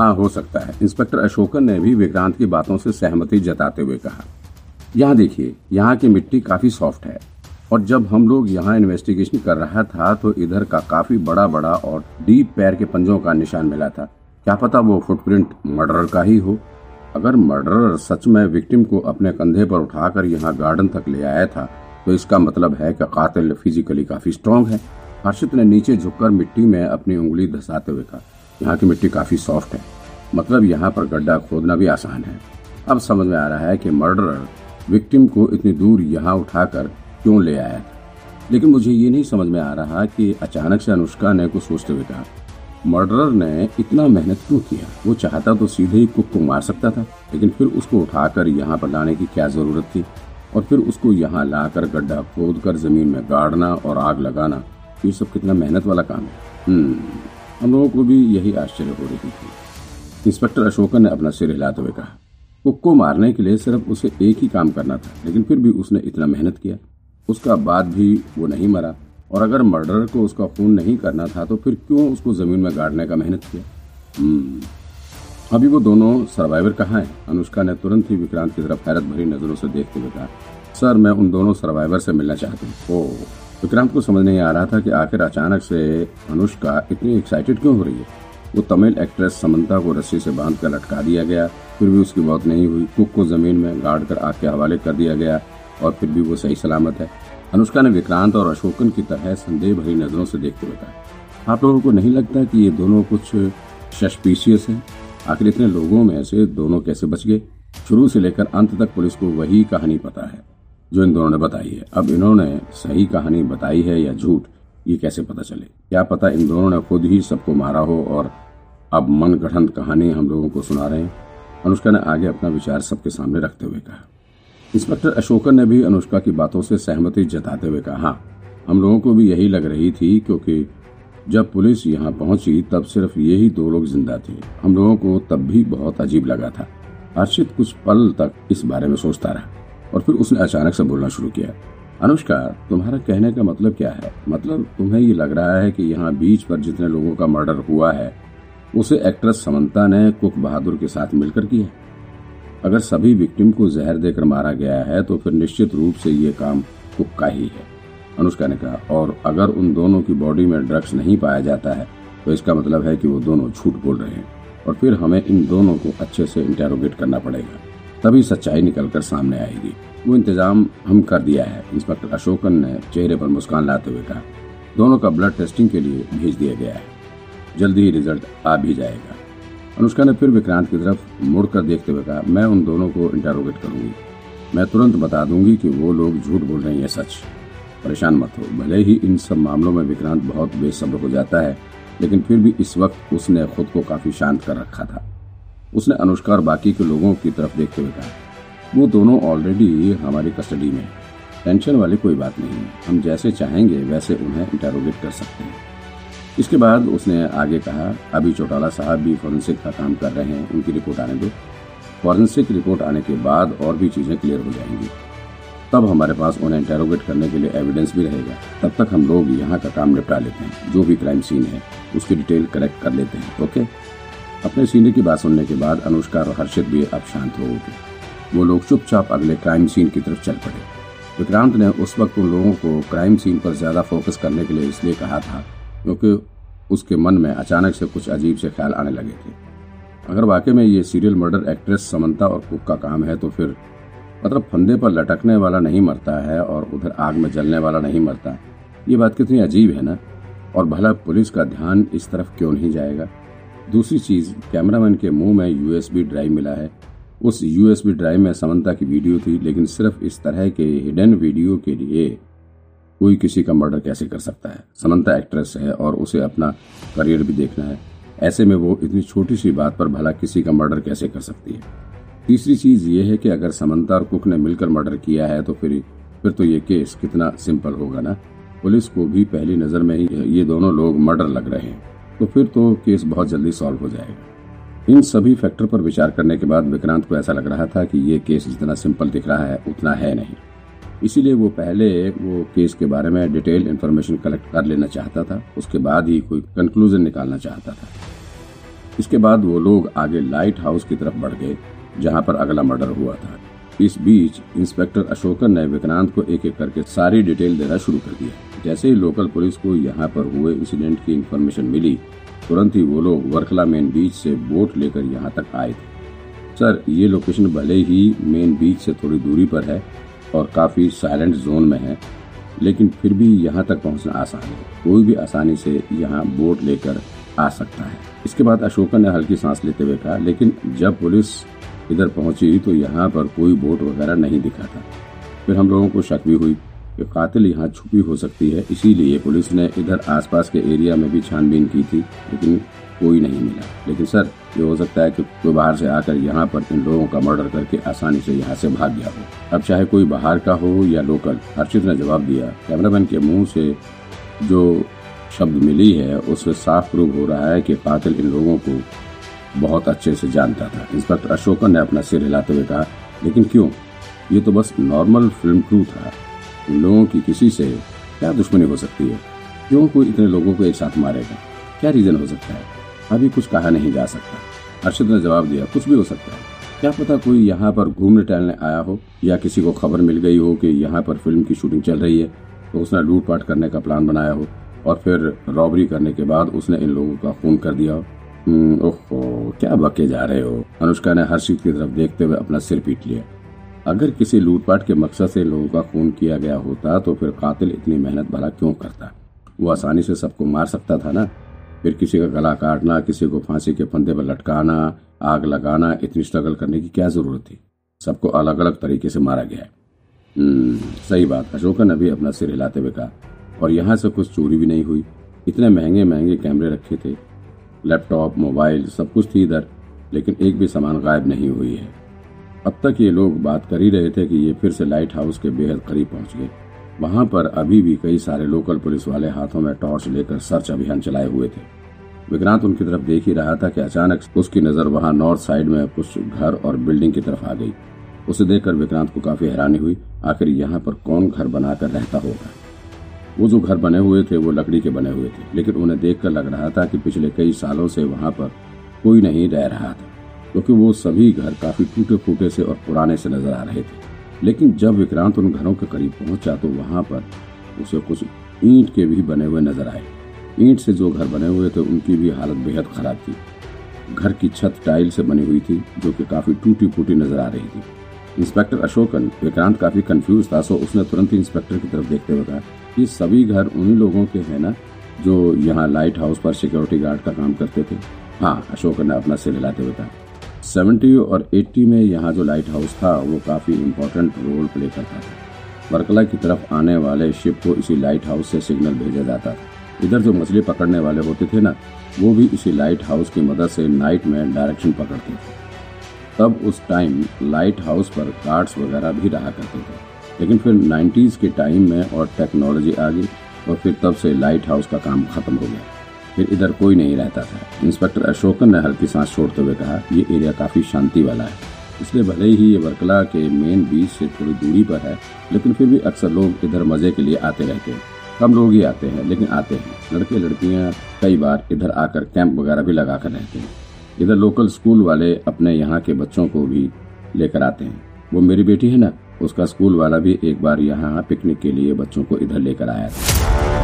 हाँ हो सकता है। इंस्पेक्टर अशोकन ने भी विक्रांत की बातों से सहमति जताते हुए कहा। यहाँ देखिए, यहाँ की मिट्टी काफ़ी सॉफ्ट है। और जब हम लोग यहाँ इन्वेस्टिगेशन कर रहा था तो इधर का काफ़ी बड़ा बड़ा और डीप पैर के पंजों का निशान मिला था। क्या पता वो फुटप्रिंट मर्डरर का ही हो। अगर मर्डरर सच में विक्टिम को अपने कंधे पर उठाकर यहाँ गार्डन तक ले आया था तो इसका मतलब है कि कातिल फिजिकली काफ़ी स्ट्रांग है। हर्षित ने नीचे झुककर मिट्टी में अपनी उंगली धसाते हुए कहा यहाँ की मिट्टी काफ़ी सॉफ्ट है। मतलब यहाँ पर गड्ढा खोदना भी आसान है। अब समझ में आ रहा है कि मर्डरर विक्टिम को इतनी दूर यहाँ उठाकर क्यों ले आया था लेकिन मुझे ये नहीं समझ में आ रहा कि अचानक से अनुष्का ने कुछ सोचते हुए कहा मर्डरर ने इतना मेहनत क्यों किया? वो चाहता तो सीधे ही कुक को मार सकता था लेकिन फिर उसको उठाकर यहाँ पर लाने की क्या ज़रूरत थी? और फिर उसको यहाँ लाकर गड्ढा खोद कर ज़मीन में गाड़ना और आग लगाना ये सब कितना मेहनत वाला काम है। हम्म, हम लोगों को भी यही आश्चर्य हो रही थी। इंस्पेक्टर अशोकन ने अपना सिर हिलाते हुए कहा कुक मारने के लिए सिर्फ़ उसे एक ही काम करना था लेकिन फिर भी उसने इतना मेहनत किया। उसका बाद भी वो नहीं मरा और अगर मर्डरर को उसका खून नहीं करना था तो फिर क्यों उसको ज़मीन में गाड़ने का मेहनत किया? हम्म, अभी वो दोनों सर्वाइवर कहाँ हैं? अनुष्का ने तुरंत ही विक्रांत की तरफ़ हैरत भरी नज़रों से देखते हुए कहा सर मैं उन दोनों सर्वाइवर से मिलना चाहती हूँ। विक्रांत को समझ नहीं आ रहा था कि आखिर अचानक से अनुष्का इतनी एक्साइटेड क्यों हो रही है? वो तमिल एक्ट्रेस समंता को रस्सी से बाँध कर लटका दिया गया, फिर भी उसकी मौत नहीं हुई। कुक को ज़मीन में गाड़ कर आग के हवाले कर दिया गया और फिर भी वो सही सलामत है। अनुष्का ने विक्रांत और अशोकन की तरह संदेह भरी नज़रों से देखते हुए कहा, आप लोगों को नहीं लगता कि ये दोनों कुछ सस्पिशियस हैं? आखिर इतने लोगों में से दोनों कैसे बच गए? शुरू से लेकर अंत तक पुलिस को वही कहानी पता है। जो इन दोनों ने बताई है। अब इन्होंने सही कहानी बताई है या झूठ, ये कैसे पता चले? क्या पता इन दोनों ने खुद ही सबको मारा हो और अब मन गठन कहानी हम लोगों को सुना रहे हैं। अनुष्का ने आगे अपना विचार सबके सामने रखते हुए कहा। इंस्पेक्टर अशोकन ने भी अनुष्का की बातों से सहमति जताते हुए कहा हाँ हम लोगों को भी यही लग रही थी क्योंकि जब पुलिस यहाँ पहुँची, तब सिर्फ़ यही दो लोग ज़िंदा थे। हम लोगों को तब भी बहुत अजीब लगा था। हर्षित कुछ पल तक इस बारे में सोचता रहा। और फिर उसने अचानक से बोलना शुरू किया, अनुष्का, तुम्हारा कहने का मतलब क्या है? मतलब तुम्हें ये लग रहा है कि यहाँ बीच पर जितने लोगों का मर्डर हुआ है, उसे एक्ट्रेस समंता ने कुक बहादुर के साथ मिलकर किया? अगर सभी विक्टिम को जहर देकर मारा गया है तो फिर निश्चित रूप से ये काम कुक का ही है। अनुष्का ने कहा, और अगर उन दोनों की बॉडी में ड्रग्स नहीं पाया जाता है तो इसका मतलब है कि वो दोनों झूठ बोल रहे हैं, और फिर हमें इन दोनों को अच्छे से इंटेरोगेट करना पड़ेगा। तभी सच्चाई निकलकर सामने आएगी। वो इंतज़ाम हम कर दिया है, इंस्पेक्टर अशोकन ने चेहरे पर मुस्कान लाते हुए कहा। दोनों का ब्लड टेस्टिंग के लिए भेज दिया गया है। जल्दी ही रिज़ल्ट आ भी जाएगा। अनुष्का ने फिर विक्रांत की तरफ़ मुड़कर देखते हुए कहा, मैं उन दोनों को इंटरोगेट करूँगी। मैं तुरंत बता दूँगी कि वो लोग झूठ बोल रहे हैं सच। परेशान मत हो। भले ही इन सब मामलों में विक्रांत बहुत बेसब्र हो जाता है, लेकिन फिर भी इस वक्त उसने खुद को काफ़ी शांत कर रखा था। उसने अनुष्का और बाकी के लोगों की तरफ़ देखते हुए कहा, वो दोनों ऑलरेडी हमारी कस्टडी में टेंशन वाली कोई बात नहीं हम जैसे चाहेंगे, वैसे उन्हें इंटेरोगेट कर सकते हैं। इसके बाद उसने आगे कहा, अभी चौटाला साहब भी फॉरेंसिक का काम कर रहे हैं। उनकी रिपोर्ट आने दो। फॉरेंसिक रिपोर्ट आने के बाद और भी चीज़ें क्लियर हो जाएँगी। तब हमारे पास उन्हें इंटेरोगेट करने के लिए एविडेंस भी रहेगा। तब तक हम लोग यहाँ का काम निपटा लेते हैं। जो भी क्राइम सीन है, उसकी डिटेल कलेक्ट कर लेते हैं। ओके अपने सीनियर की बात सुनने के बाद अनुष्का और हर्षित भी अब शांत हो गए वो लोग चुपचाप अगले क्राइम सीन की तरफ़ चल पड़े। विक्रांत ने उस वक्त उन लोगों को क्राइम सीन पर ज़्यादा फोकस करने के लिए इसलिए कहा था, क्योंकि उसके मन में अचानक से कुछ अजीब से ख्याल आने लगे थे। अगर वाकई में ये सीरियल मर्डर एक्ट्रेस समंता और कुक का काम है तो फिर मतलब फंदे पर लटकने वाला नहीं मरता है और उधर आग में जलने वाला नहीं मरता। ये बात कितनी अजीब है ना? और भला पुलिस का ध्यान इस तरफ़ क्यों नहीं जाएगा? दूसरी चीज़, कैमरामैन के मुँह में यूएसबी ड्राइव मिला है। उस यूएसबी ड्राइव में समंता की वीडियो थी, लेकिन सिर्फ़ इस तरह के हिडन वीडियो के लिए कोई किसी का मर्डर कैसे कर सकता है? समंता एक्ट्रेस है और उसे अपना करियर भी देखना है। ऐसे में वो इतनी छोटी सी बात पर भला किसी का मर्डर कैसे कर सकती है? तीसरी चीज़ ये है कि अगर समंता और कुक ने मिलकर मर्डर किया है तो फिर फिर तो ये केस कितना सिंपल होगा ना? पुलिस को भी पहली नज़र में ही ये दोनों लोग मर्डर लग रहे हैं। तो फिर तो केस बहुत जल्दी सॉल्व हो जाएगा। इन सभी फैक्टर पर विचार करने के बाद विक्रांत को ऐसा लग रहा था कि ये केस जितना सिंपल दिख रहा है, उतना है नहीं। इसीलिए वो पहले वो केस के बारे में डिटेल इन्फॉर्मेशन कलेक्ट कर लेना चाहता था, उसके बाद ही कोई कंक्लूजन निकालना चाहता था। इसके बाद वो लोग आगे लाइट हाउस की तरफ़ बढ़ गए, जहाँ पर अगला मर्डर हुआ था। इस बीच इंस्पेक्टर अशोकन ने विक्रांत को एक एक करके सारी डिटेल देना शुरू कर दिया। जैसे ही लोकल पुलिस को यहाँ पर हुए इंसिडेंट की इन्फॉर्मेशन मिली, तुरंत ही वो लोग वर्खला मेन बीच से बोट लेकर यहाँ तक आए थे। सर, ये लोकेशन भले ही मेन बीच से थोड़ी दूरी पर है और काफ़ी साइलेंट जोन में है, लेकिन फिर भी यहाँ तक पहुँचना आसान है। कोई भी आसानी से यहाँ बोट लेकर आ सकता है। इसके बाद अशोकन ने हल्की सांस लेते हुए कहा, लेकिन जब पुलिस इधर पहुँची तो यहाँ पर कोई बोट वगैरह नहीं दिखा था। फिर हम लोगों को शक भी हुई। कि कातिल यहाँ छुपी हो सकती है, इसीलिए पुलिस ने इधर आसपास के एरिया में भी छानबीन की थी, लेकिन कोई नहीं मिला। लेकिन सर, ये हो सकता है कि कोई बाहर से आकर यहाँ पर इन लोगों का मर्डर करके आसानी से यहाँ से भाग गया हो। अब चाहे कोई बाहर का हो या लोकल, हर्षित ने जवाब दिया, कैमरामैन के मुँह से जो शब्द मिली है, उससे साफ़ प्रूव हो रहा है कि कातिल इन लोगों को बहुत अच्छे से जानता था। इंस्पेक्टर अशोकन ने अपना सिर हिलाते हुए कहा, लेकिन क्यों? ये तो बस नॉर्मल फ़िल्म क्रू था। इन लोगों की किसी से क्या दुश्मनी हो सकती है? क्यों कोई इतने लोगों को एक साथ मारेगा? क्या रीजन हो सकता है? अभी कुछ कहा नहीं जा सकता। अर्षद ने जवाब दिया कुछ भी हो सकता है। क्या पता कोई यहाँ पर घूमने टहलने आया हो या किसी को खबर मिल गई हो कि यहाँ पर फ़िल्म की शूटिंग चल रही है तो उसने लूटपाट करने का प्लान बनाया हो और फिर रॉबरी करने के बाद उसने इन लोगों का खून कर दिया हो। हम्म, ओहो क्या बके जा रहे हो? अनुष्का ने हर्षित की तरफ़ देखते हुए अपना सिर पीट लिया। अगर किसी लूटपाट के मकसद से लोगों का खून किया गया होता तो फिर कातिल इतनी मेहनत भला क्यों करता? वो आसानी से सबको मार सकता था ना? फिर किसी का गला काटना किसी को फांसी के फंदे पर लटकाना आग लगाना इतनी स्ट्रगल करने की क्या ज़रूरत थी? सबको अलग अलग तरीके से मारा गया हम्म, सही बात। अशोका ने भी अपना सिर हिलाते हुए कहा और यहाँ से कुछ चोरी भी नहीं हुई। इतने महँगे महँगे कैमरे रखे थे। लैपटॉप मोबाइल सब कुछ थी इधर लेकिन एक भी सामान गायब नहीं हुई है। अब तक ये लोग बात कर ही रहे थे कि ये फिर से लाइट हाउस के बेहद करीब पहुँच गए। वहाँ पर अभी भी कई सारे लोकल पुलिस वाले हाथों में टॉर्च लेकर सर्च अभियान चलाए हुए थे। विक्रांत उनकी तरफ़ देख ही रहा था कि अचानक उसकी नज़र वहाँ नॉर्थ साइड में कुछ घर और बिल्डिंग की तरफ़ आ गई। उसे देखकर विक्रांत को काफ़ी हैरानी हुई, आखिर यहाँ पर कौन घर बनाकर रहता होगा? वो जो घर बने हुए थे, वो लकड़ी के बने हुए थे, लेकिन उन्हें देखकर लग रहा था कि पिछले कई सालों से वहाँ पर कोई नहीं रह रहा था। क्योंकि वो सभी घर काफ़ी टूटे फूटे से और पुराने से नज़र आ रहे थे। लेकिन जब विक्रांत उन घरों के करीब पहुँचा तो वहाँ पर उसे कुछ ईंट के भी बने हुए नज़र आए। ईंट से जो घर बने हुए थे, उनकी भी हालत बेहद खराब थी। घर की छत टाइल से बनी हुई थी, जो कि काफ़ी टूटी फूटी नज़र आ रही थी। इंस्पेक्टर अशोकन विक्रांत काफ़ी कंफ्यूज था, सो उसने तुरंत ही इंस्पेक्टर की तरफ़ देखते हुए कहा ये सभी घर उन्हीं लोगों के हैं ना, जो यहाँ लाइट हाउस पर सिक्योरिटी गार्ड का काम करते थे? हाँ अशोकन ने अपना सिर हिलाते हुए कहा। सेवेंटी और एट्टी में यहाँ जो लाइट हाउस था, वो काफ़ी इम्पोर्टेंट रोल प्ले करता था। वर्कला की तरफ़ आने वाले शिप को इसी लाइट हाउस से सिग्नल भेजा जाता था। इधर जो मछली पकड़ने वाले होते थे ना, वो भी इसी लाइट हाउस की मदद से नाइट में डायरेक्शन पकड़ते थे। तब उस टाइम लाइट हाउस पर कार्ड्स वगैरह भी रहा करते थे। लेकिन फिर 90s के टाइम में और टेक्नोलॉजी आ गई, और फिर तब से लाइट हाउस का काम खत्म हो गया। फिर इधर कोई नहीं रहता था। इंस्पेक्टर अशोकन ने हल्की सांस छोड़ते हुए कहा, ये एरिया काफ़ी शांति वाला है। इसलिए भले ही ये वर्कला के मेन बीच से थोड़ी दूरी पर है, लेकिन फिर भी अक्सर लोग इधर मज़े के लिए आते रहते हैं। कम लोग ही आते हैं, लेकिन आते हैं। लड़के लड़कियाँ कई बार इधर आकर कैंप वगैरह भी लगा कर रहते हैं। इधर लोकल स्कूल वाले अपने यहाँ के बच्चों को भी लेकर आते हैं। वो मेरी बेटी है ना, उसका स्कूल वाला भी एक बार यहाँ पिकनिक के लिए बच्चों को इधर लेकर आया था।